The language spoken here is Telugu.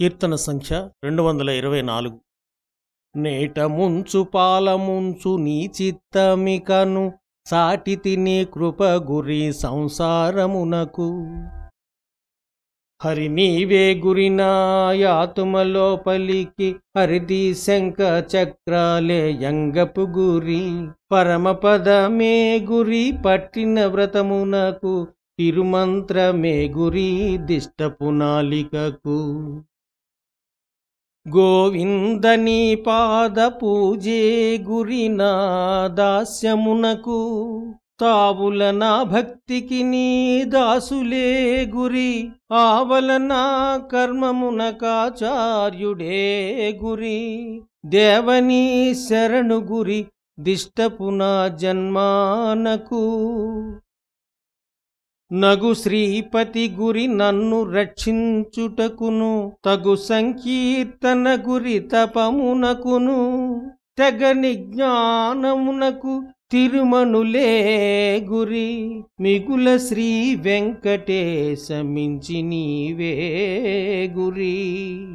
కీర్తన సంఖ్య రెండు వందల ఇరవై నాలుగు. నేట ముంచు పాలముంచు నీ చిత్తమికను సాటి తిని కృప గురి సంసారమునకు. హరి నీవే గురినాయాతుమ పలికి హరిది శంఖ చక్రాలే యంగపు గురి పరమపదమే గురి పట్టిన వ్రతమునకు తిరుమంత్రమే గురి దిష్టపునాలికకు గోవిందని పాద పూజే గురి నా దాస్యమునకు తావుల నా భక్తికి నీ దాసులే గురి. ఆవల నా కర్మమునకాచార్యుడే గురి. దేవనీ శరణు గురి దిష్టపున జన్మానకు. నగు శ్రీపతి గురి నన్ను రక్షించుటకును తగు సంకీర్తన గురి తపమునకును. తెగని జ్ఞానమునకు తిరుమనులే గురి మిగుల శ్రీ వెంకటేశమించి నీవే గురి.